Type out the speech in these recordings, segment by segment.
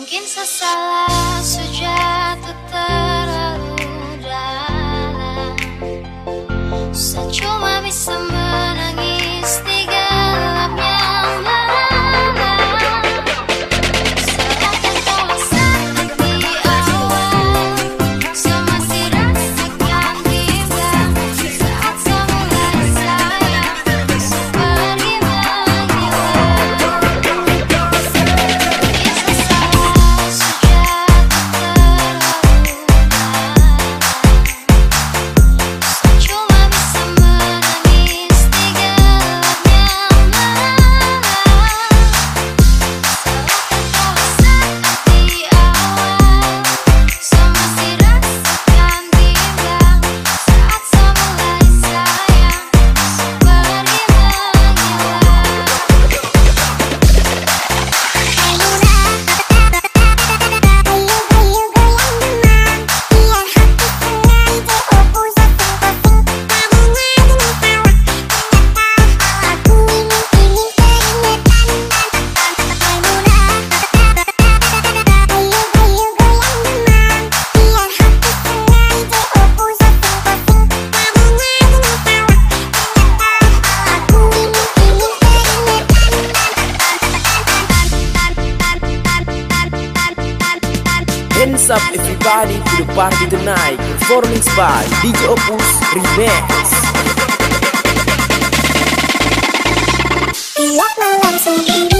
Mungkin sesalah sejak up everybody to the party tonight Performing by DJ Opus Remix malam sendiri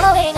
Going.